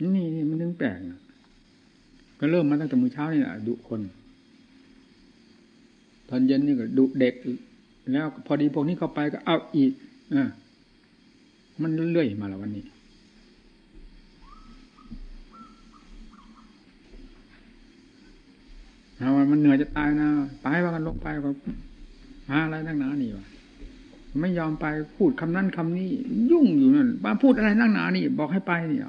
นี่นี่มันถึงแปลกก็เริ่มมาตั้งแต่มื้อเช้านี่แหละดุคน ตอนเย็นนี่ก็ดุเด็กแล้วพอดีพวกนี้เข้าไปก็เอาอีกอ่ามันเรื่อยมาแล้ววันนี้ เอามันเหนื่อยจะตายนะ ไปว่ากันลงไปก็หาอะไรนั่งหนานี่วะไม่ยอมไปพูดคำนั้นคำนี้ ยุ่งอยู่นั่นมาพูดอะไรนั่งหนานี่ บอกให้ไปเนี่ย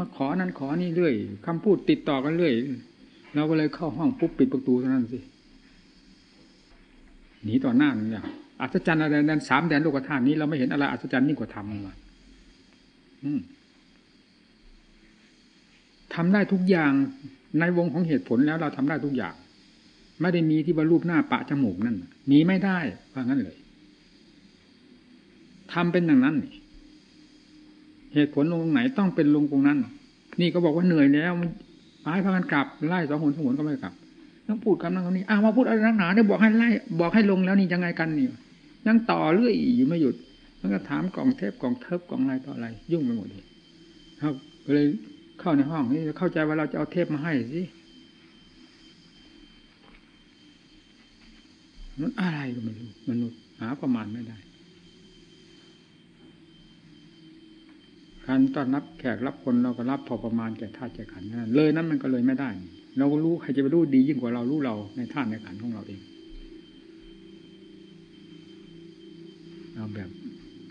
มาขอนั้นขอนี่เรื่อยคำพูดติดต่อกันเรื่อยเราก็เลยเข้าห้องปุ๊บปิดประตูเท่านั้นสิหนีต่อหน้าหนึ่ยอัศจรรย์อะไรนั้นสามแดนโลกธาตุนี้เราไม่เห็นอะไรอัศจรรย์ยิ่งกว่าธรรมเลยทำได้ทุกอย่างในวงของเหตุผลแล้วเราทำได้ทุกอย่าง ไม่ได้มีที่ว่ารูปหน้าปะจมูกนั่นมีไม่ได้ว่างั้นเลยทำเป็นอย่างนั้นนี่ เหตุผลลงตรงไหนต้องเป็นลงตรงนั้น นี่ก็บอกว่าเหนื่อยแล้วไปพากันกลับไล่สองหนสองหนก็ไม่กลับต้องพูดคำนั้นคำนี้อ้าวมาพูดอะไรนักหนาเนี่ยบอกให้ไล่บอกให้ลงแล้วนี่ยังไงกันนี่ยังต่อเรื่อยอยู่ไม่หยุดมันก็ถามกล่องเทปกล่องเทปกล่องอะไรต่ออะไร ยุ่งไปหมดเลยครับก็เลยเข้าในห้องนี่เข้าใจว่าเราจะเอาเทปมาให้สิมันอะไรก็ไม่รู้มนุษย์หาประมาณไม่ได้ การต้อนรับแขกรับคนเราก็รับพอประมาณแก่ธาตุแก่ขันนั่นเลยนั้นมันก็เลยไม่ได้ เราก็รู้ใครจะไปรู้ดียิ่งกว่าเรารู้เราในธาตุในขันของเราเองเอาแบบ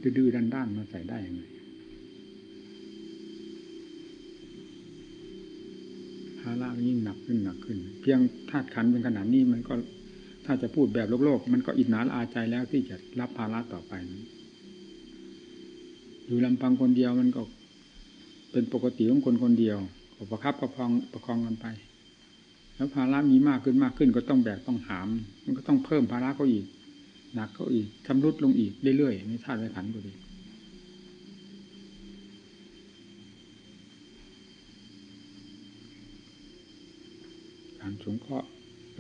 ดื้อด้านๆมาใส่ได้ยังไงภาระยิ่งหนักขึ้นหนักขึ้น เพียงธาตุขันเป็นขนาดนี้มันก็ถ้าจะพูดแบบโลกโลก มันก็อิจนาอาใจแล้วที่จะรับภาระต่อไปนั้ อยู่ลำพังคนเดียวมันก็เป็นปกติของคนคนเดียวก็ประคับประคองประคองกันไป แล้วภาระมีมากขึ้นมากขึ้นก็ต้องแบกต้องหาม มันก็ต้องเพิ่มภาระเขาอีกหนักเขาอีกชำรุดลงอีกเรื่อยๆในธาตุในขันก็ดีการสงเคราะห์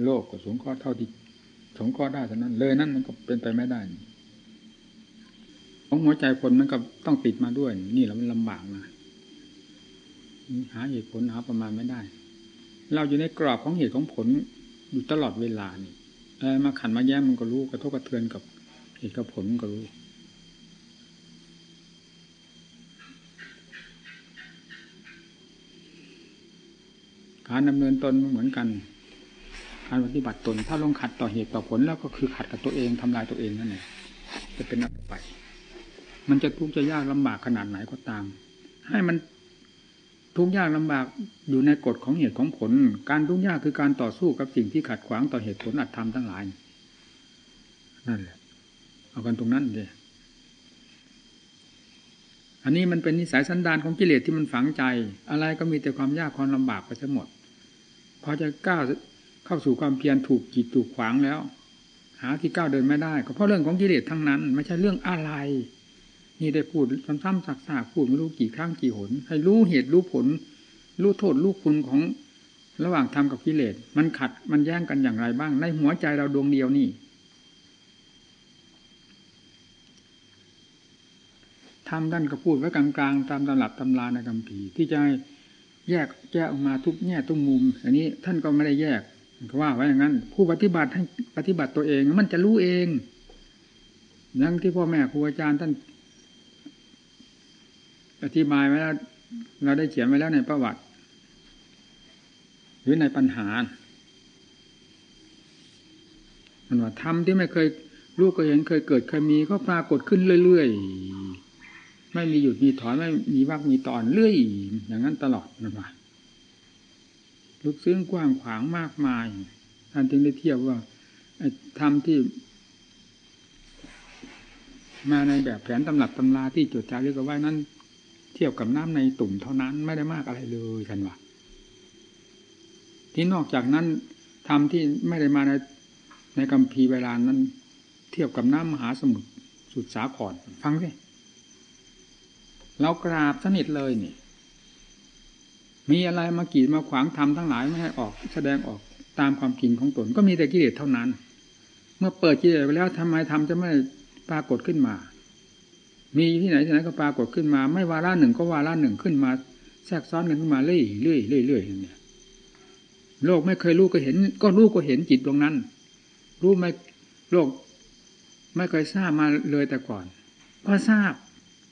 โลกก็สงเคราะห์เท่าที่สงเคราะห์ได้เท่านั้น เลยนั่นมันก็เป็นไปไม่ได้ ของหัวใจคนมันก็ต้องติดมาด้วย นี่เรามันลำบากนะหาเหตุผลหาประมาณไม่ได้ เราอยู่ในกรอบของเหตุของผลอยู่ตลอดเวลานี่อะไรมาขันมาแย้มมันก็รู้กระทบกระเทือนกับเหตุกับผลมันก็รู้การดำเนินตนเหมือนกัน การปฏิบัติตน ถ้าลงขัดต่อเหตุต่อผลแล้วก็คือขัดกับตัวเองทำลายตัวเองนั่นเองจะเป็น มันจะทุกข์จะยากลำบากขนาดไหนก็ตาม ให้มันทุกข์ยากลำบากอยู่ในกฎของเหตุของผล การทุกข์ยากคือการต่อสู้กับสิ่งที่ขัดขวางต่อเหตุผลอัตธรรมทั้งหลายนั่นแหละ เอากันตรงนั้นเลยอันนี้มันเป็นนิสัยสันดานของกิเลสที่มันฝังใจ อะไรก็มีแต่ความยากความลำบากไปทั้งหมด พอจะก้าวเข้าสู่ความเพียรถูกกีดถูกขวางแล้ว หาที่ก้าวเดินไม่ได้ ก็เพราะเรื่องของกิเลสทั้งนั้น ไม่ใช่เรื่องอะไร นี่ได้พูดซ้ำๆซักๆพูดไม่รู้กี่ครั้งกี่หน ให้รู้เหตุรู้ผล รู้โทษรู้คุณของระหว่างธรรมกับกิเลส มันขัดมันแย่งกันอย่างไรบ้าง ในหัวใจเราดวงเดียวนี่ทำด้านก็พูดไว้กลางๆตามตำรับตำราในคำผีที่จะแยกแยกออกมาทุกแง่ทุกมุม อันนี้ท่านก็ไม่ได้แยกก็ว่าไว้อย่างนั้น ผู้ปฏิบัติให้ปฏิบัติตัวเอง มันจะรู้เองนั่งที่พ่อแม่ครูอาจารย์ท่าน อธิบายไว้แล้วเราได้เขียนไว้แล้วในประวัติ หรือในปัญหามันว่าธรรมที่ไม่เคยรู้ก็เห็นเคยเกิดเคยมีก็ปรากฏขึ้นเรื่อยๆ ไม่มีหยุดมีถอนไม่มีวักมีตอนเรื่อยอย่างนั้นตลอดนว่าลึกซึ้งกว้างขวางมากมายท่านจึงได้เทียบว่าธรรมที่ มาในแบบแผนตำหนักตำราที่จดจารึกเอาไว้นั้น เทียบกับน้ำในตุ่มเท่านั้นไม่ได้มากอะไรเลยท่านว่าที่นอกจากนั้นทำที่ไม่ได้มาในในกัมพีเวลานั้น เทียบกับน้ำมหาสมุทรสุดสาขรฟังสิเรากราบสนิทเลยนี่ มีอะไรมากีดมาขวางทำทั้งหลายไม่ให้ออกแสดงออกตามความจริงของตน ก็มีแต่กิเลสเท่านั้น เมื่อเปิดกิเลสไปแล้วทำไมทำจะไม่ปรากฏขึ้นมา มีที่ไหนที่ไหนก็ปรากฏขึ้นมา ไม่วาระหนึ่งก็วาระหนึ่งขึ้นมา แทรกซ้อนกันขึ้นมาเรื่อยเรื่อยเรื่อยเรื่อยเนี่ยโลกไม่เคยรู้ก็เห็น ก็รู้ก็เห็นจิตตรงนั้น รู้ไม่โลกไม่เคยทราบมาเลยแต่ก่อน ก็ทราบ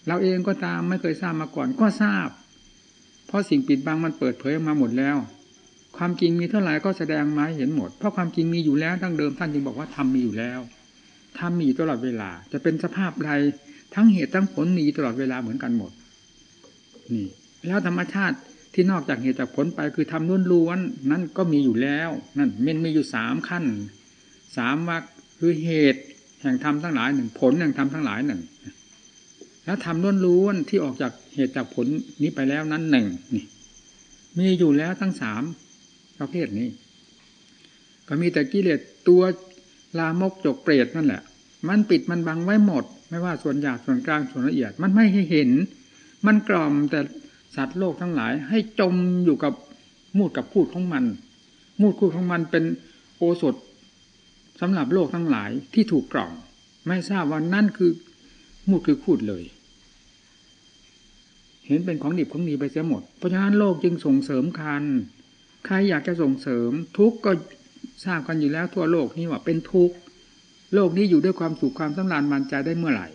เราเองก็ตามไม่เคยทราบมาก่อน ก็ทราบ เพราะสิ่งปิดบังมันเปิดเผยออกมาหมดแล้ว ความจริงมีเท่าไหร่ก็แสดงมาเห็นหมด เพราะความจริงมีอยู่แล้วตั้งเดิมท่านจึงบอกว่าทำมีอยู่แล้วทำมีตลอดเวลา จะเป็นสภาพใด ทั้งเหตุทั้งผลมีตลอดเวลาเหมือนกันหมด นี่ แล้วธรรมชาติที่นอกจากเหตุจากผลไปคือทำล้วนล้วนนั่นก็มีอยู่แล้วนั่นมันมีอยู่สามขั้นสามวักคือเหตุแห่งธรรมทั้งหลายหนึ่งผลแห่งธรรมทั้งหลายหนึ่งแล้วทำล้วนล้วนที่ออกจากเหตุจากผลนี้ไปแล้วนั้นหนึ่งนี่ มีอยู่แล้วทั้งสามประเภทนี้ ก็มีแต่กิเลสตัวลามกจกเปรตนั่นแหละ มันปิดมันบังไว้หมด ไม่ว่าส่วนหยาบส่วนกลางส่วนละเอียด มันไม่ให้เห็น มันกล่อมแต่สัตว์โลกทั้งหลาย ให้จมอยู่กับมูดกับพูดของมัน มูดพูดของมันเป็นโอสถสำหรับโลกทั้งหลายที่ถูกกล่อมไม่ทราบว่านั่นคือมูดคือพูดเลย เห็นเป็นของดิบของดีไปเสียหมด เพราะฉะนั้นโลกจึงส่งเสริมคันใครอยากจะส่งเสริม ทุกก็ทราบกันอยู่แล้วทั่วโลกนี้ว่าเป็นทุกข์ โลกนี้อยู่ด้วยความสุขความสำราญมันใจได้เมื่อไหร่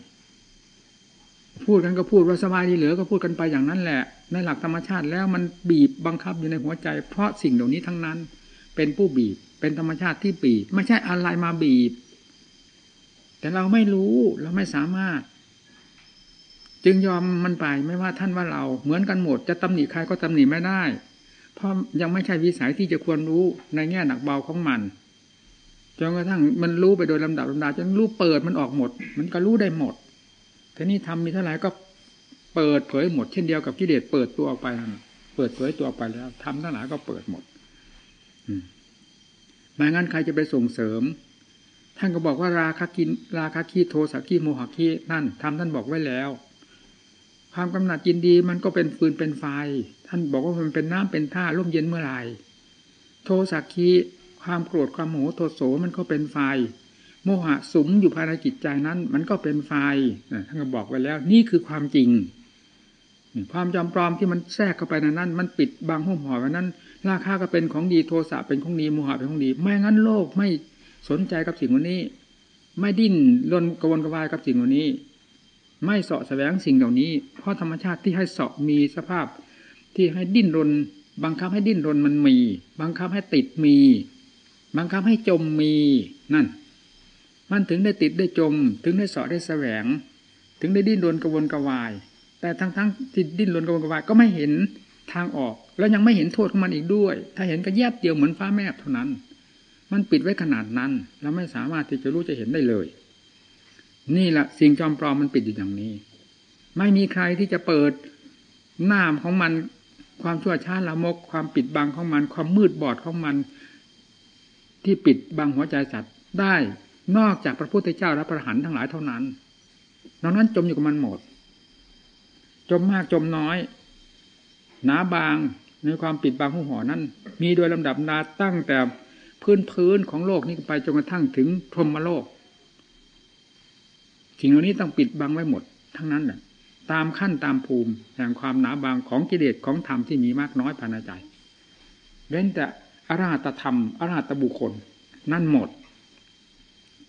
พูดกันก็พูดว่าสบายดีเหลือก็พูดกันไปอย่างนั้นแหละในหลักธรรมชาติแล้วมันบีบบังคับอยู่ในหัวใจ เพราะสิ่งเหล่านี้ทั้งนั้น เป็นผู้บีบเป็นธรรมชาติที่บีบ ไม่ใช่อะไรมาบีบ แต่เราไม่รู้เราไม่สามารถ จึงยอมมันไปไม่ว่าท่านว่าเราเหมือนกันหมด จะตำหนิใครก็ตำหนิไม่ได้ เพราะยังไม่ใช่วิสัยที่จะควรรู้ในแง่หนักเบาของมัน จนกระทั่งมันรู้ไปโดยลำดับลำดาจนรู้เปิดมันออกหมด มันก็รู้ได้หมดทีนี้ทำมีเท่าไหร่ก็เปิดเผยหมดเช่นเดียวกับกิเลสเปิดตัวออกไปเปิดเผยตัวออกไปแล้วทำทั้งหลายก็เปิดหมดอืมไม่งั้นใครจะไปส่งเสริม ท่านก็บอกว่าราคากิน ราคาคีโทสักีโมหะคีนั่นทำท่านบอกไว้แล้ว ความกำหนัดยินดีมันก็เป็นฟืนเป็นไฟ ท่านบอกว่ามันเป็นน้ำเป็นท่าร่มเย็นเมื่อไหร่โทสักคี ความโกรธความโมโหโทโสมันก็เป็นไฟ โมหะสุมอยู่ภายในจิตใจนั้น มันก็เป็นไฟท่านก็บอกไว้แล้ว นี่คือความจริง ความจำปลอมที่มันแทรกเข้าไปในนั้น มันปิดบางห้องห่อไว้นั้น ราคาก็เป็นของดีโทสะเป็นของดีโมหะเป็นของดี ไม่งั้นโลกไม่สนใจกับสิ่งวันนี้ ไม่ดิ้นรนกระวนกระวายกับสิ่งวันนี้ ไม่เสาะแสวงสิ่งเหล่านี้ เพราะธรรมชาติที่ให้เสาะมีสภาพที่ให้ดิ้นรน บังคับให้ดิ้นรนมันมี บังคับให้ติดมี บังคับให้จมมีนั่น มันถึงได้ติดได้จม ถึงได้สอดได้แสวง ถึงได้ดิ้นรนกระวนกระวาย แต่ทั้งทั้งที่ดิ้นรนกระวนกระวายก็ไม่เห็นทางออก แล้วยังไม่เห็นโทษของมันอีกด้วย ถ้าเห็นก็แยบเดียวเหมือนฟ้าแมบเท่านั้น มันปิดไว้ขนาดนั้น เราไม่สามารถที่จะรู้จะเห็นได้เลย นี่แหละสิ่งจอมปลอมมันปิดอยู่อย่างนี้ ไม่มีใครที่จะเปิดหน้ามของมันความชั่วช้าละมก ความปิดบังของมัน ความมืดบอดของมัน ที่ปิดบังหัวใจสัตว์ได้นอกจากพระพุทธเจ้าและพระหันทั้งหลายเท่านั้นนอกนั้นจมอยู่กับมันหมด จมมากจมน้อย หนาบางในความปิดบังหูห่อนั้น มีโดยลำดับนาตั้งแต่พื้นพื้นของโลกนี้ไปจนกระทั่งถึงพรหมโลกสิ่งเหล่านี้ต้องปิดบังไว้หมด ทั้งนั้นแหละตามขั้นตามภูมิแห่งความหนาบางของกิเลสของธรรมที่มีมากน้อยภายในใจเว้นแต่ อรหัตธรรมอรหัตบุคคล นั่นหมด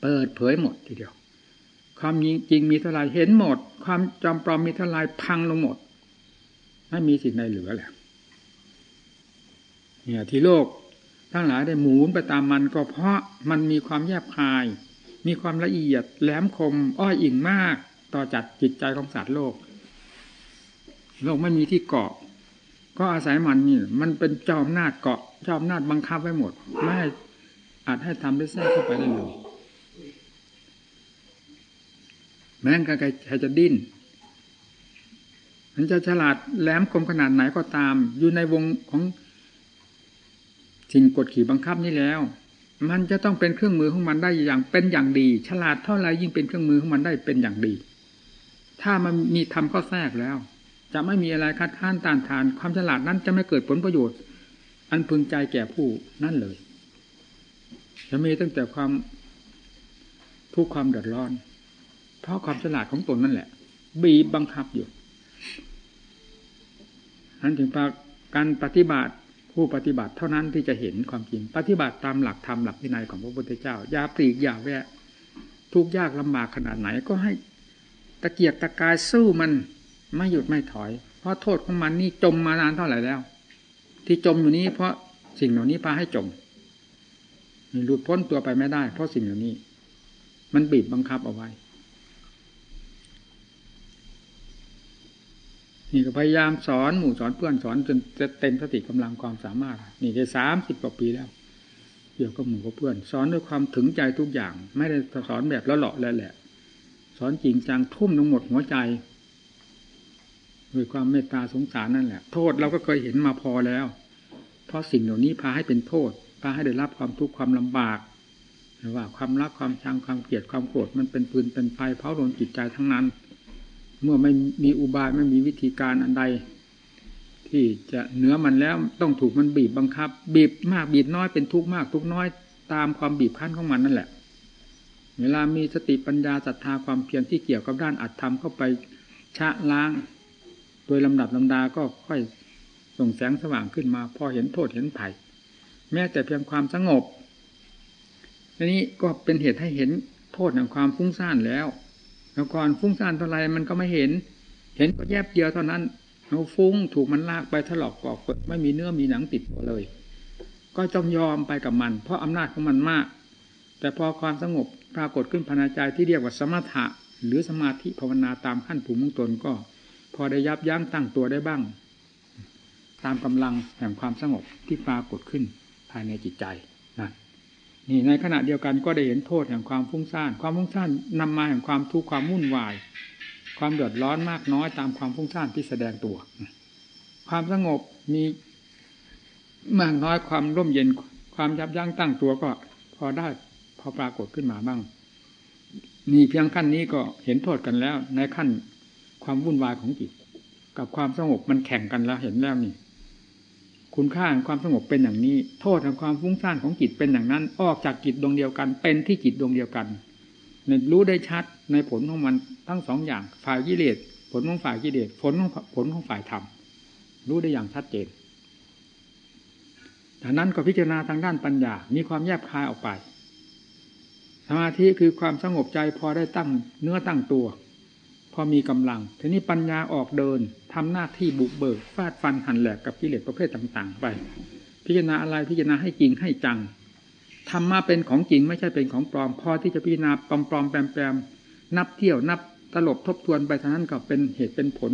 เปิดเผยหมดทีเดียว ความจริงมีเท่าไรเห็นหมด ความจำปลอมมีเท่าไรพังลงหมด ไม่มีสิ่งใดเหลือแล้วเนี่ยที่โลกทั้งหลายได้หมุนไปตามมันก็เพราะมันมีความแยบคาย มีความละเอียดแหลมคม อ้อยอิงมาก ต่อจัดจิตใจของสัตว์โลก โลกไม่มีที่เกาะ ก็อาศัยมันนี่ มันเป็นเจ้าอำนาจเกาะ เจ้าอำนาจบังคับไว้หมด ไม่ให้อาจให้ทำได้แทรกเข้าไปได้เลยแม้ใครใครจะดิ้นมันจะฉลาดแหลมคมขนาดไหนก็ตาม อยู่ในวงของสิ่งกดขี่บังคับนี่แล้ว มันจะต้องเป็นเครื่องมือของมันได้อย่างเป็นอย่างดี ฉลาดเท่าไรยิ่งเป็นเครื่องมือของมันได้เป็นอย่างดี ถ้ามันมีทำข้อแทรกแล้ว จะไม่มีอะไรคัดค้านต้านทาน ความฉลาดนั้นจะไม่เกิดผลประโยชน์ อันพึงใจแก่ผู้นั่นเลย จะมีตั้งแต่ความทุกข์ความเดือดร้อน เพราะความฉลาดของตนนั่นแหละ บีบบังคับอยู่นั้นถึงการปฏิบัติผู้ปฏิบัติเท่านั้นที่จะเห็นความจริง ปฏิบัติตามหลักธรรมหลักวินัยของพระพุทธเจ้า อย่าปลีกอย่าแวะ ทุกยากลำบากขนาดไหนก็ให้ตะเกียกตะกายสู้มันไม่หยุดไม่ถอย เพราะโทษของมันนี่จมมานานเท่าไหร่แล้ว ที่จมอยู่นี้ เพราะสิ่งเหล่านี้พาให้จมหลุดพ้นตัวไปไม่ได้ เพราะสิ่งเหล่านี้ มันบีบบังคับเอาไว้ นี่ก็พยายามสอนหมู่สอนเพื่อนสอนจนจะเต็มสติกำลังความสามารถ นี่ได้สามสิบกว่าปีแล้วเกี่ยวกับหมู่กับเพื่อน สอนด้วยความถึงใจทุกอย่าง ไม่ได้สอนแบบละเลาะแล้วแหละ สอนจริงจังทุ่มลงหมดหัวใจ ด้วยความเมตตาสงสารนั่นแหละ โทษเราก็เคยเห็นมาพอแล้ว เพราะสิ่งเหล่านี้พาให้เป็นโทษพาให้ได้รับความทุกข์ความลำบากหรือว่าความรักความชังความเกลียดความโกรธมันเป็นปืนเป็นไฟเผาโดนจิตใจทั้งนั้น เมื่อไม่มีอุบายไม่มีวิธีการอันใด ที่จะเหนือมันแล้วต้องถูกมันบีบบังคับ บีบมากบีบน้อยเป็นทุกข์มากทุกน้อยตามความบีบคั้นของมันนั่นแหละ เวลามีสติปัญญาศรัทธาความเพียรที่เกี่ยวกับด้านอัตธรรมเข้าไปชะล้าง โดยลำดับลำดาก็ค่อยส่งแสงสว่างขึ้นมา พอเห็นโทษเห็นไผ่แม้แต่เพียงความสงบอันนี้ก็เป็นเหตุให้เห็นโทษแห่งความฟุ้งซ่านแล้วแล้วก่อนฟุ้งซ่านเท่าไรมันก็ไม่เห็น เห็นก็แยบเดียวเท่านั้นเราฟุ้งถูกมันลากไปถลอกปอกเปิดไม่มีเนื้อมีหนังติดตัวเลย ก็จงยอมไปกับมัน เพราะอำนาจของมันมาก แต่พอความสงบปรากฏขึ้นภายในใจที่เรียกว่าสมถะ หรือสมาธิภาวนาตามขั้นภูมิมงตนก็ พอได้ยับยั้งตั้งตัวได้บ้าง ตามกำลังแห่งความสงบที่ปรากฏขึ้นภายในจิตใจนะนี่ในขณะเดียวกันก็ได้เห็นโทษแห่งความฟุ้งซ่าน ความฟุ้งซ่านนำมาแห่งความทุกข์ความวุ่นวาย ความเดือดร้อนมากน้อยตามความฟุ้งซ่านที่แสดงตัว ความสงบมีมากน้อยความร่มเย็นความยับยั้งตั้งตัวก็พอได้พอปรากฏขึ้นมาบ้าง นี่เพียงขั้นนี้ก็เห็นโทษกันแล้ว ในขั้น ความวุ่นวายของจิต กับความสงบมันแข่งกันแล้วเห็นแล้วนี่ คุณค่าแห่งความสงบเป็นอย่างนี้ โทษแห่งความฟุ้งซ่านของจิตเป็นอย่างนั้น ออกจากจิตดวงเดียวกัน เป็นที่จิตดวงเดียวกันในรู้ได้ชัดในผลของมันทั้งสองอย่างฝ่ายกิเลสผลของฝ่ายกิเลสผลของผลของฝ่ายธรรมรู้ได้อย่างชัดเจนดังนั้นก็พิจารณาทางด้านปัญญา มีความแยบคายออกไป สมาธิคือความสงบใจพอได้ตั้งเนื้อตั้งตัว อมีกำลัง ทีนี้ปัญญาออกเดินทำหน้าที่บุกเบิกฟาดฟันหันแหลกกับกิเลสประเภทต่างๆ ไป พิจารณาอะไรพิจารณาให้จริงให้จังทำมาเป็นของจริงไม่ใช่เป็นของปลอม พอที่จะพิจารณาปลอมปลอมแปมแปมนับเที่ยวนับตลบทบทวนไปท่านั้นก็เป็นเหตุเป็นผล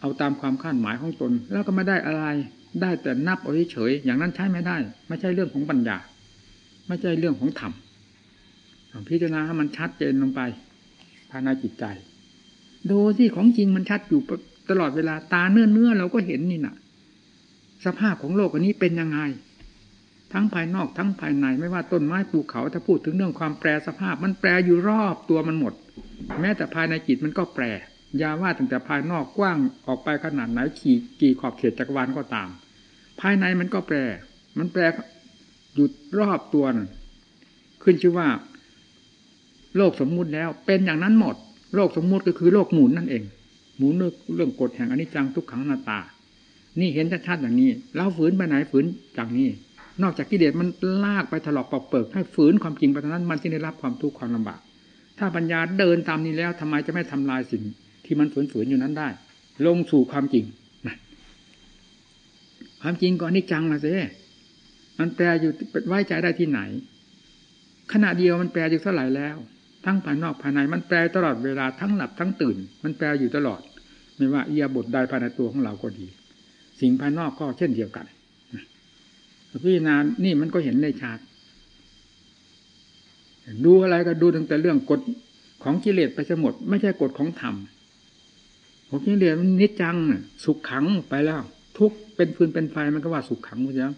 เอาตามความคาดหมายของตน แล้วก็ไม่ได้อะไร ได้แต่นับเอาเฉยอย่างนั้นใช้ไม่ได้ ไม่ใช่เรื่องของปัญญา ไม่ใช่เรื่องของธรรมพิจารณาให้มันชัดเจนลงไปภายในจิตใจ ดูที่ของจริงมันชัดอยู่ตลอดเวลาตาเนื้อเนื้อเราก็เห็นนี่นะสภาพของโลกอันนี้เป็นยังไง ทั้งภายนอกทั้งภายในไม่ว่าต้นไม้ภูเขาถ้าพูดถึงเรื่องความแปรสภาพ มันแปรอยู่รอบตัวมันหมด แม้แต่ภายในจิตมันก็แปรยาว่าตั้งแต่ภายนอกกว้างออกไปขนาดไหนขี่กี่ขอบเขตจักรวาลก็ตาม ภายในมันก็แปร มันแปรอยู่รอบตัวขึ้นชื่อว่า โลกสมมุติแล้วเป็นอย่างนั้นหมด โลกสมมุติก็คือโลกหมุนนั่นเอง หมุนเรื่องกฎแห่งอนิจจังทุกขังนาตา นี่เห็นชัดๆอย่างนี้เราฝืนไปไหนฝืนจากนี้ นอกจากกิเลสมันลากไปถลอกปอกเปิกให้ฝืนความจริงไปนั้นมันจะได้รับความทุกข์ความลำบาก ถ้าปัญญาเดินตามนี้แล้วทำไมจะไม่ทำลายสิ่ง ที่มันฝืนๆอยู่นั้นได้ ลงสู่ความจริงความจริงก็อนิจจังละสิมันแปลอยู่ไว้ใจได้ที่ไหน ขณะเดียวมันแปลอยู่เท่าไหร่แล้ว ทั้งภายนอกภายในมันแปลตลอดเวลาทั้งหลับทั้งตื่น มันแปลอยู่ตลอด ไม่ว่าเอียบทใดภายในตัวของเราก็ดี สิ่งภายนอกก็เช่นเดียวกันพิจารณานี่มันก็เห็นได้ชัดดูอะไรก็ดูตั้งแต่เรื่องกฎของกิเลสไปหมด ไม่ใช่กฎของธรรมของกิเลสมันนิจจังสุขขังไปแล้ว ทุกเป็นฟืนเป็นไฟมันก็ว่าสุขขังไปแล้ว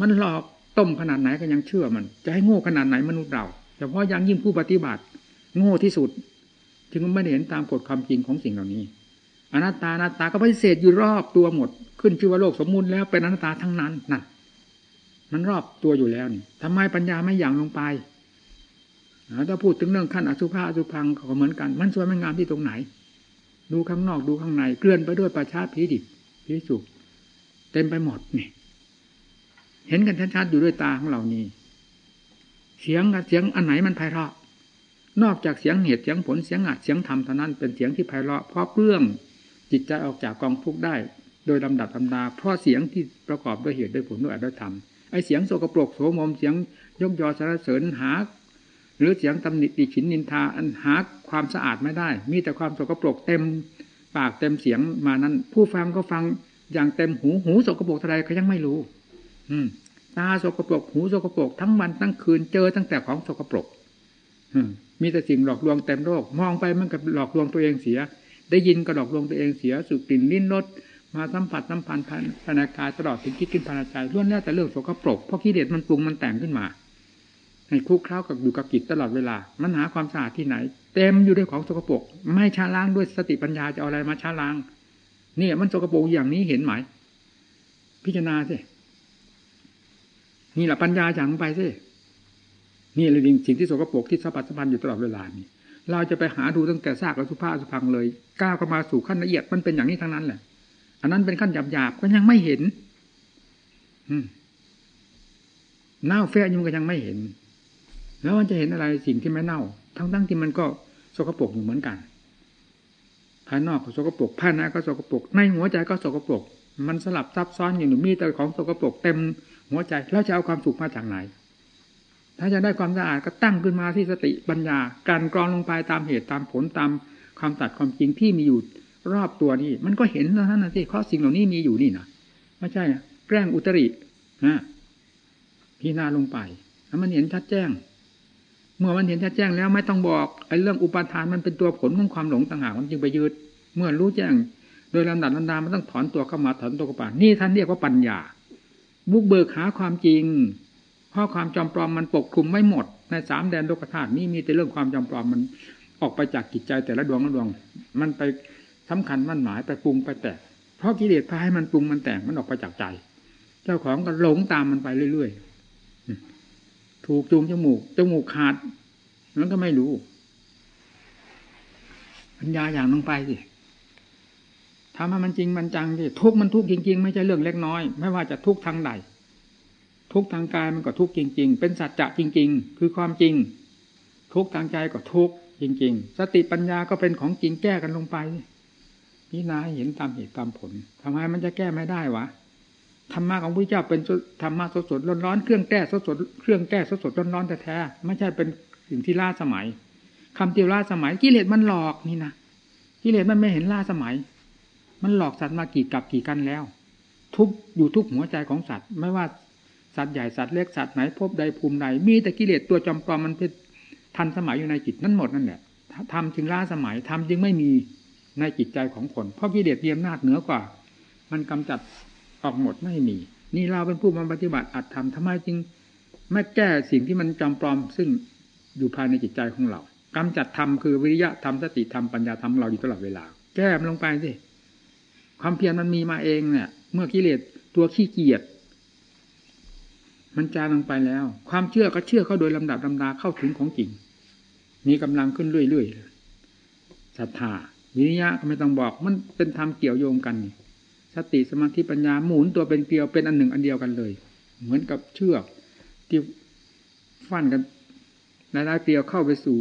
มันหลอกต้มขนาดไหนก็ยังเชื่อมัน จะให้โง่ขนาดไหนมนุษย์เรา เฉพาะยังยิ่งผู้ปฏิบัติ โง่ที่สุด จึงไม่เห็นตามกฎความจริงของสิ่งเหล่านี้ อนัตตาอนัตตาก็ปฏิเสธอยู่รอบตัวหมด ขึ้นชื่อว่าโลกสมมุติแล้วเป็นอนัตตาทั้งนั้นนั่นมันรอบตัวอยู่แล้วนี่ทำไมปัญญาไม่หยั่งลงไปถ้าพูดถึงเรื่องขั้นอสุภะอสุพังก็เหมือนกัน มันสวยมันงามที่ตรงไหน ดูข้างนอกดูข้างในเกลื่อนไปด้วยประชาผีดิบผีสุกเต็มไปหมดนี่เห็นกันชัดๆอยู่ด้วยตาของเรานี่ เสียงกับเสียงอันไหนมันไพเราะ นอกจากเสียงเหตุเสียงผลเสียงอัดเสียงธรรมเท่านั้นเป็นเสียงที่ไพเราะเพราะเรื่องจิตใจออกจากกองทุกข์ได้ โดยลำดับลำดาเพราะเสียงที่ประกอบด้วยเหตุด้วยผลด้วยอัตด้วยธรรมไอ้เสียงโสกโปรกโสมมเสียงยกยอสรรเสริญหาหรือเสียงตำหนิติฉินนินทาอันหาความสะอาดไม่ได้ มีแต่ความโสกโปรกเต็มปากเต็มเสียงมานั้น ผู้ฟังก็ฟังอย่างเต็มหูหูโสกโปรกเท่าไรก็ยังไม่รู้ อืม ตาโสกโปรกหูโสกโปรกทั้งวันทั้งคืนเจอตั้งแต่ของโสกโปรกมีแต่สิ่งหลอกลวงเต็มโลกมองไปมันก็หลอกลวงตัวเองเสีย ได้ยินก็หลอกลวงตัวเองเสียสูดกลิ่นลิ้นรสมาสัมผัสสัมพันธ์ภายในกายตลอดถึงคิดขึ้นภายในใจล้วนแล้วแต่เรื่องโสกโปรกเพราะกิเลสมันปรุงมันแต่งขึ้นมาให้คุกเข้ากับอยู่กับกิจตลอดเวลา มันหาความสะอาดที่ไหน เต็มอยู่ด้วยของสกปรกไม่ชาล้างด้วยสติปัญญาจะเอาอะไรมาชาล้าง เนี่ยมันสกปรกอย่างนี้เห็นไหม พิจารณาสิ นี่แหละปัญญาอย่างไปสินี่เลยสิ่งที่สกปรกที่สัพพันอยู่ตลอดเวลานี่เราจะไปหาดูตั้งแต่ซากอสุภาพสุพังเลย ก้าวเข้ามาสู่ขั้นละเอียดมันเป็นอย่างนี้ทั้งนั้นแหละอันนั้นเป็นขั้นหยาบๆก็ยังไม่เห็น อืมเน่าแฝงยังก็ยังไม่เห็น แล้วมันจะเห็นอะไรสิ่งที่ไม่เน่า ทั้งๆที่มันก็สกปรกอยู่เหมือนกันภายนอกก็สกปรกภายในก็สกปรกในหัวใจก็สกปรกมันสลับซับซ้อนอยู่หนูมีแต่ของสกปรกเต็ม หัวใจแล้วจะเอาความสุขมาจากไหน ถ้าจะได้ความสะอาดก็ตั้งขึ้นมาที่สติปัญญา การกรองลงไปตามเหตุตามผลตามความตัดความจริงที่มีอยู่รอบตัวนี่มันก็เห็นแล้วนั่นนะที่ข้อสิ่งเหล่านี้มีอยู่นี่นะไม่ใช่แกล้งอุตรินะพิจารณาลงไปแล้วมันเห็นชัดแจ้ง เมื่อมันเห็นชัดแจ้งแล้วไม่ต้องบอกไอ้เรื่องอุปทานมันเป็นตัวผลของความหลงต่างหากมันจึงไปยืด เมื่อรู้แจ้ง โดยลำดับลำดามันต้องถอนตัวเข้ามาถอนตัวกระป่านี่ท่านเรียกว่าปัญญา บุกเบิกหาความจริง เพราะความจำปลอมมันปกคลุมไม่หมด ในสามแดนโลกธาตุนี่มีแต่เรื่องความจำปลอมมันออกไปจากจิตใจแต่ละดวงละดวง มันไปสำคัญมั่นหมายไปปรุงไปแตก เพราะกิเลสพาให้มันปรุงมันแต่งมันออกไปจากใจ เจ้าของก็หลงตามมันไปเรื่อยๆ ถูกจูงจมูกจมูกขาดแล้วก็ไม่รู้ ปัญญาอย่างลงไปสิ ทำให้มันจริงมันจังสิทุกมันทุกจริง ๆ ไม่ใช่เรื่องเล็กน้อย ไม่ว่าจะทุกทางใดทุกทางกายมันก็ทุกจริง ๆ เป็นสัจจะจริง ๆ คือความจริง ทุกทางใจก็ทุกจริง ๆ สติปัญญาก็เป็นของจริงแก้กันลงไปพิจารณาเห็นตามเหตุตามผลทำไมมันจะแก้ไม่ได้วะธรรมะของพระเจ้าเป็นธรรมะสดสดร้อนร้อนเครื่องแก้สดสดเครื่องแก้สดสดร้อนร้อนแท้ๆไม่ใช่เป็นสิ่งที่ล่าสมัยคำเตียวล่าสมัยกิเลสมันหลอกนี่นะกิเลสมันไม่เห็นล่าสมัย มันหลอกสัตว์มากี่กับกี่กันแล้ว ทุกอยู่ทุกหัวใจของสัตว์ ไม่ว่าสัตว์ใหญ่สัตว์เล็กสัตว์ไหนพบใดภูมิใดมีแต่กิเลสตัวจอมปลอมมันเป็นทันสมัยอยู่ในจิตนั่นหมดนั่นแหละทำจึงล่าสมัยทำจึงไม่มีในจิตใจของคน เพราะกิเลสมีอำนาจเหนือกว่า มันกำจัดออกหมดไม่มี นี่เราเป็นผู้มาปฏิบัติอัดทำทำไมจึงไม่แก้สิ่งที่มันจำปลอมซึ่งอยู่ภายในจิตใจของเรากำจัดธรรมคือวิริยะธรรมสติธรรมปัญญาธรรมเราอยู่ตลอดเวลา แก้มันลงไปสิ ความเพียรมันมีมาเองเนี่ย เมื่อกิเลสตัวขี้เกียจมันจางลงไปแล้ว ความเชื่อก็เชื่อเข้าโดยลำดับลำดาเข้าถึงของจริง มีกำลังขึ้นเรื่อยๆศรัทธาวิริยะก็ไม่ต้องบอกมันเป็นธรรมเกี่ยวโยงกันสติสมาธิปัญญาหมุนตัวเป็นเกลียวเป็นอันหนึ่งอันเดียวกันเลย เหมือนกับเชือกที่ฟันกันหลายๆเกลียวเข้าไปสู่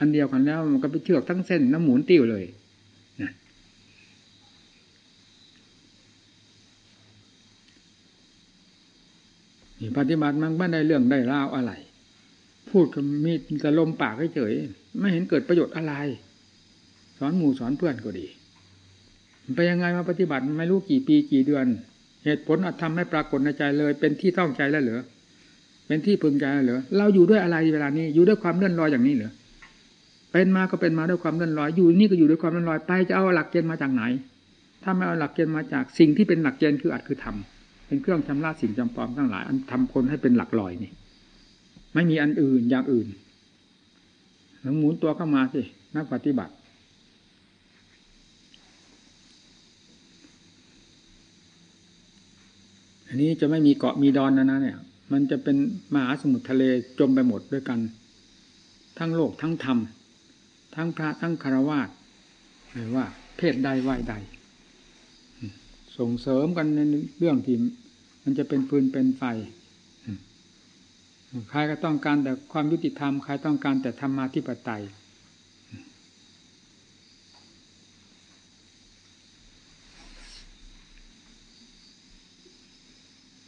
อันเดียวกันแล้วมันก็ไปเชือกทั้งเส้นน้ำหมุนติ้วเลยนะนี่ ปฏิบัติมันไม่ได้เรื่องได้ราวอะไร พูดก็มีแต่ลมปากเฉยไม่เห็นเกิดประโยชน์อะไร สอนหมู่สอนเพื่อนก็ดีไปยังไงมาปฏิบัติไม่รู้กี่ปีกี่เดือน เหตุผลอาจทำให้ปรากฏในใจเลย เป็นที่ต้องใจแล้วเหรอเป็นที่พึงใจเหรอเราอยู่ด้วยอะไรเวลานี้ อยู่ด้วยความเลื่อนลอยอย่างนี้เหรอเป็นมาก็เป็นมาด้วยความเลื่อนลอย อยู่นี่ก็อยู่ด้วยความเลื่อนลอยไปจะเอาหลักเกณฑ์มาจากไหน ถ้าไม่เอาหลักเกณฑ์มาจากสิ่งที่เป็นหลักเกณฑ์คืออัดคือทำ เป็นเครื่องชำระสิ่งจำปอมทั้งหลายอันทำคนให้เป็นหลักลอยนี่ ไม่มีอันอื่นอย่างอื่นแล้วหมุนตัวเข้ามาสินักปฏิบัติอันนี้จะไม่มีเกาะมีดอนนะนะเนี่ย มันจะเป็นมหาสมุทรทะเลจมไปหมดด้วยกัน ทั้งโลกทั้งธรรม ทั้งพระทั้งคารวะไม่ว่า เพศใดวัยใด ส่งเสริมกันในเรื่องที่ มันจะเป็นปืนเป็นไฟใครก็ต้องการแต่ความยุติธรรมใครต้องการแต่ธรรมาธิปไตย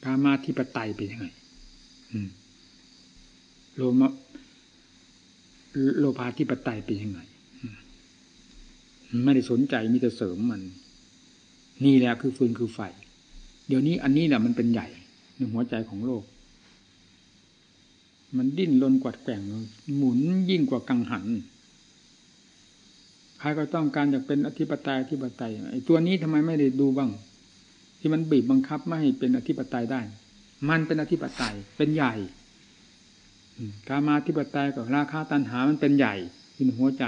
กามาธิปไตยเป็นยังไงโลมโลภาธิปไตยเป็นยังไงไม่ได้สนใจมีแต่เสริมมัน นี่แหละคือฟืนคือไฟ เดี๋ยวนี้อันนี้แหละมันเป็นใหญ่ในหัวใจของโลก มันดิ้นรนกวัดแกว่งหมุนยิ่งกว่ากังหันใครก็ต้องการอยากเป็นอธิปไตยอธิปไตยไอ้ตัวนี้ทำไมไม่ได้ดูบ้าง ที่มันบีบบังคับไม่ให้เป็นอธิปไตยได้ มันเป็นอธิปไตยเป็นใหญ่กามาธิปไตยกับราคาตันหามันเป็นใหญ่เป็นหัวใจ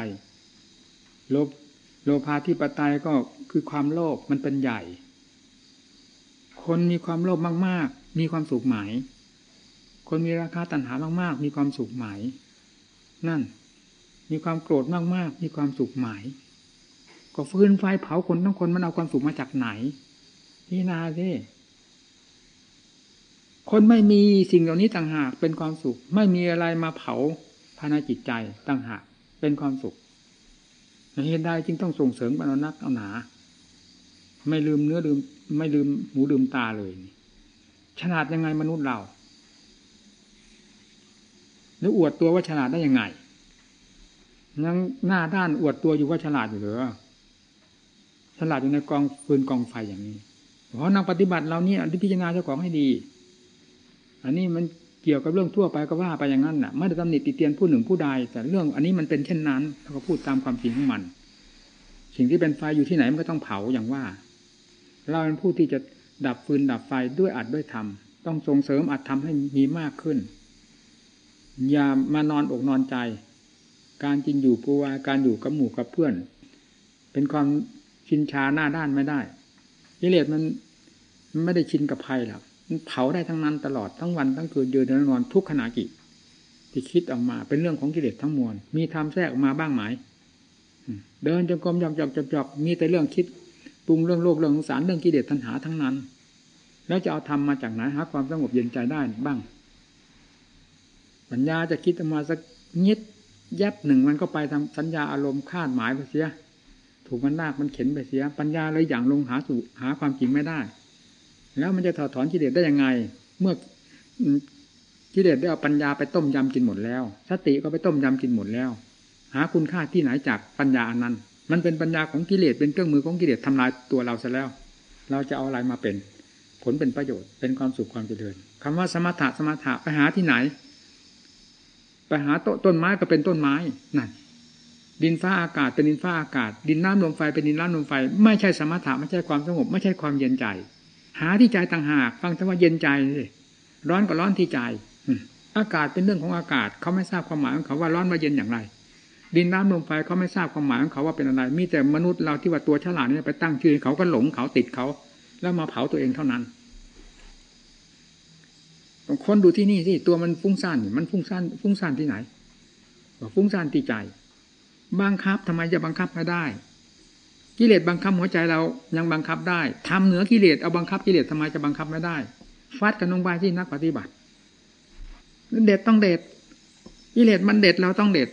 โลโลภาธิปไตยก็คือความโลภมันเป็นใหญ่ คนมีความโลภมาก ๆ มีความสุขหมาย คนมีราคาตัณหามาก ๆ มีความสุขหมาย นั่น มีความโกรธมากๆ มีความสุขหมาย ก็ฟืนไฟเผาคนทั้งคนมันเอาความสุขมาจากไหนพี่นาสิคนไม่มีสิ่งเหล่านี้ต่างหากเป็นความสุข ไม่มีอะไรมาเผาภายในจิตใจต่างหากเป็นความสุขเหตุใดจึงต้องส่งเสริมกันนักเอาหนา ไม่ลืมเนื้อลืม ไม่ลืมหูลืมตาเลยฉลาดยังไงมนุษย์เราหรืออวดตัวว่าฉลาดได้ยังไงยังหน้าด้านอวดตัวอยู่ว่าฉลาดอยู่หรือฉลาดอยู่ในกองฟืนกองไฟอย่างนี้เพราะนักปฏิบัติเราเนี่ยพิจารณาเจ้าของให้ดี อันนี้มันเกี่ยวกับเรื่องทั่วไปก็ว่าไปอย่างนั้นน่ะไม่ได้ตำหนิติเตียนผู้หนึ่งผู้ใดแต่เรื่องอันนี้มันเป็นเช่นนั้นเราก็พูดตามความจริงของมัน สิ่งที่เป็นไฟอยู่ที่ไหนมันก็ต้องเผาอย่างว่า เราเป็นผู้ที่จะดับฟืนดับไฟด้วยอัดด้วยธรรมต้องส่งเสริมอัดทำให้มีมากขึ้น อย่ามานอนอกนอนใจ การกินอยู่ปูวาการอยู่กับหมู่กับเพื่อน เป็นความชินชาหน้าด้านไม่ได้กิเลสมันไม่ได้ชินกับภัยหรอกเผาได้ทั้งนั้นตลอดทั้งวันทั้งคืนยืนนอนทุกขณะกิจที่คิดออกมาเป็นเรื่องของกิเลสทั้งมวลมีทำแทรกออกมาบ้างไหมเดินจงกรมหยอกหยอกจอกมีแต่เรื่องคิด ปรุงเรื่องโลกเรื่องสงสารเรื่องกิเลสทันหาทั้งนั้น แล้วจะเอาทำมาจากไหนหาความสงบเย็นใจได้บ้าง ปัญญาจะคิดออกมาสักนิดยับหนึ่งมันก็ไปทางสัญญาอารมณ์คาดหมายไปเสีย ถูกมันลากมันเข็นไปเสีย ปัญญาเลยอย่างลงหาสู่หาความจริงไม่ได้ แล้วมันจะถอดถอนกิเลสได้ยังไง เมื่อกิเลสได้เอาปัญญาไปต้มยำกินหมดแล้ว สติก็ไปต้มยำกินหมดแล้ว หาคุณค่าที่ไหนจากปัญญาอันนั้น มันเป็นปัญญาของกิเลสเป็นเครื่องมือของกิเลสทำลายตัวเราซะแล้ว เราจะเอาอะไรมาเป็น ผลเป็นประโยชน์เป็นความสุขความเจริญคำว่าสมถะสมถะไปหาที่ไหน ไปหาต้นไม้ก็เป็นต้นไม้นั่นดินฟ้าอากาศเป็นดินฟ้าอากาศ ดินน้ำลมไฟเป็นดินน้ำลมไฟ ไม่ใช่สมถะไม่ใช่ความสงบ ไม่ใช่ความเย็นใจ หาที่ใจต่างหากฟังแต่ว่าเย็นใจเลยร้อนก็ร้อนที่ใจอากาศเป็นเรื่องของอากาศ เขาไม่ทราบความหมายของเขาว่าร้อนว่าเย็นอย่างไร ดินน้ำลมไฟเขาไม่ทราบความหมายของเขาว่าเป็นอะไร มีแต่มนุษย์เราที่ว่าตัวฉลาดนี่ไปตั้งชื่อเขาก็หลงเขาติดเขา แล้วมาเผาตัวเองเท่านั้นคนดูที่นี่สิตัวมันฟุ้งซ่านมันฟุ้งซ่านฟุ้งซ่านที่ไหนฟุ้งซ่านที่ใจ บังคับทำไมจะบังคับไม่ได้ กิเลสบังคับหัวใจเรายังบังคับได้ทำเหนือกิเลสเอาบังคับกิเลสทำไมจะบังคับไม่ได้ฟัดกันลงไปที่นักปฏิบัติเด็ดต้องเด็ดกิเลสมันเด็ดเราต้องเด็ด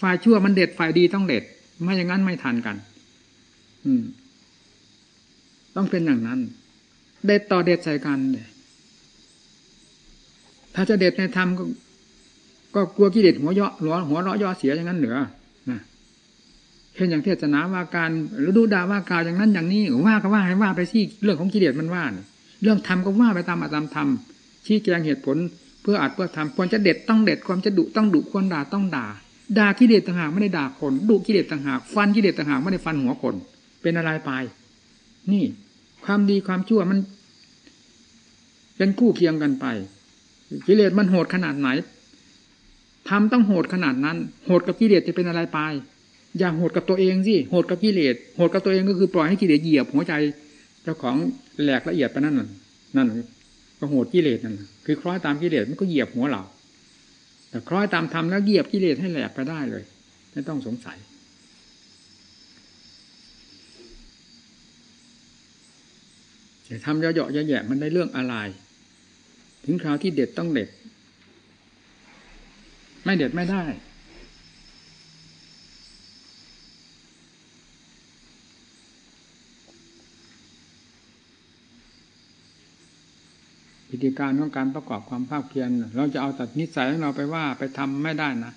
ฝ่ายชั่วมันเด็ดฝ่ายดีต้องเด็ด ไม่อย่างนั้นไม่ทันกัน อืม ต้องเป็นอย่างนั้น เด็ดต่อเด็ดใส่กันเลยถ้าจะเด็ดในธรรมก็ก็กลัวกิเลสหัวเยาะหัวหัวเราะย่อเสียอย่างนั้นเหนือเช่นอย่างเทศนาว่าการหรือดูด่าว่ากล่าวอย่างนั้นอย่างนี้ว่าก็ว่าให้ว่าไปที่เรื่องของกิเลสมันว่าเรื่องธรรมก็ว่าไปตามอาตามธรรมชี้แจงเหตุผล เพื่ออัดเพื่อทำควรจะเด็ดต้องเด็ดความจะดุต้องดุควรด่าต้องด่า ด่ากิเลสต่างหากไม่ได้ด่าคนดุกิเลสต่างหากฟันกิเลสต่างหากไม่ได้ฟันหัวคน เป็นอะไรไป นี่ ความดีความชั่วมัน เป็นคู่เคียงกันไป กิเลสมันโหดขนาดไหนทำต้องโหดขนาดนั้น โหดกับกิเลสจะเป็นอะไรไป อย่าโหดกับตัวเองสิโหดกับกิเลสโหดกับตัวเองก็คือปล่อยให้กิเลสเหยียบหัวใจเจ้าของแหลกละเอียดไปนั่นนั่นก็โหดกิเลสนั่นคือคล้อยตามกิเลสมันก็เหยียบหัวเรา แต่คล้อยตามธรรมแล้วเหยียบกิเลสให้แหลกไปได้เลย ไม่ต้องสงสัย จะทำเยาะๆแย่มันได้เรื่องอะไร ถึงคราวที่เด็ดต้องเด็ด ไม่เด็ดไม่ได้ วิธีการของการประกอบความภาคเพียรเราจะเอาแต่นิสัยของเราไปว่าไปทำไม่ได้นะ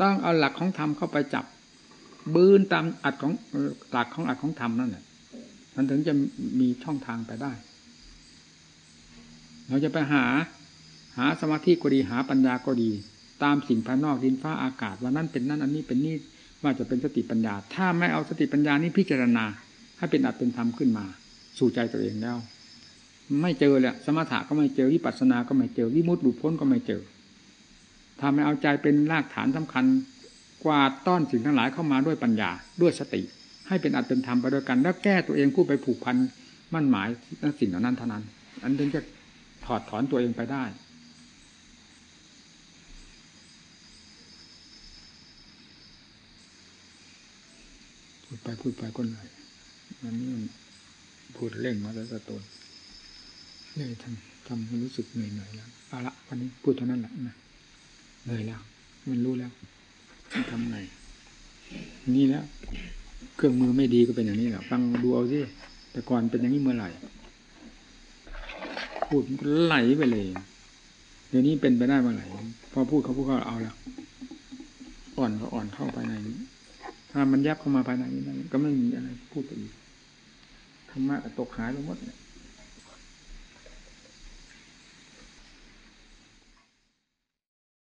ต้องเอาหลักของธรรมเข้าไปจับ บืนตามอัดของหลักของอัดของธรรมนั่นแหละมันถึงจะมีช่องทางไปได้ เราจะไปหา หาสมาธิก็ดีหาปัญญาก็ดี ตามสิ่งภายนอกดินฟ้าอากาศว่านั่นเป็นนั่นอันนี้เป็นนี่ว่าจะเป็นสติปัญญา ถ้าไม่เอาสติปัญญานี้พิจารณา ให้เป็นอัตเป็นธรรมขึ้นมา สู่ใจตัวเองแล้ว ไม่เจอเลยสมถะก็ไม่เจอวิปัสสนาก็ไม่เจอวิมุตติบุพ้นก็ไม่เจอถ้าไม่เอาใจเป็นรากฐานสำคัญกวาดต้อนสิ่งทั้งหลายเข้ามาด้วยปัญญาด้วยสติ ให้เป็นอัตเป็นธรรมไปด้วยกัน แล้วแก้ตัวเองผู้ไปผูกพันมั่นหมายนั่นสิ่งเหล่านั้นเท่านั้น อันถึงจะถอดถอนตัวเองไปได้ พูดไปพูดไปก็เหนื่อยมันนี่มันพูดเร่งมาแล้วตะตน เลยทำทำให้รู้สึกเหนื่อยหน่อยแล้วเอาละวันนี้พูดเท่านั้นแหละนะเหนื่อยแล้ว มันรู้แล้วทำไงนี่แล้วเครื่องมือไม่ดีก็เป็นอย่างนี้แหละฟังดูเอาสิแต่ก่อนเป็นอย่างนี้เมื่อไหร่พูดไหลไปเลย เดี๋ยวนี้เป็นไปได้เมื่อไหร่พอพูดเขาพูดก็เอาแล้วอ่อนก็อ่อนเข้าไปในนี้ถ้ามันยับเข้ามาภายในนี้ก็ไม่มีอะไรพูดไปอีกธรรมะตกหายลงหมดเนี่ย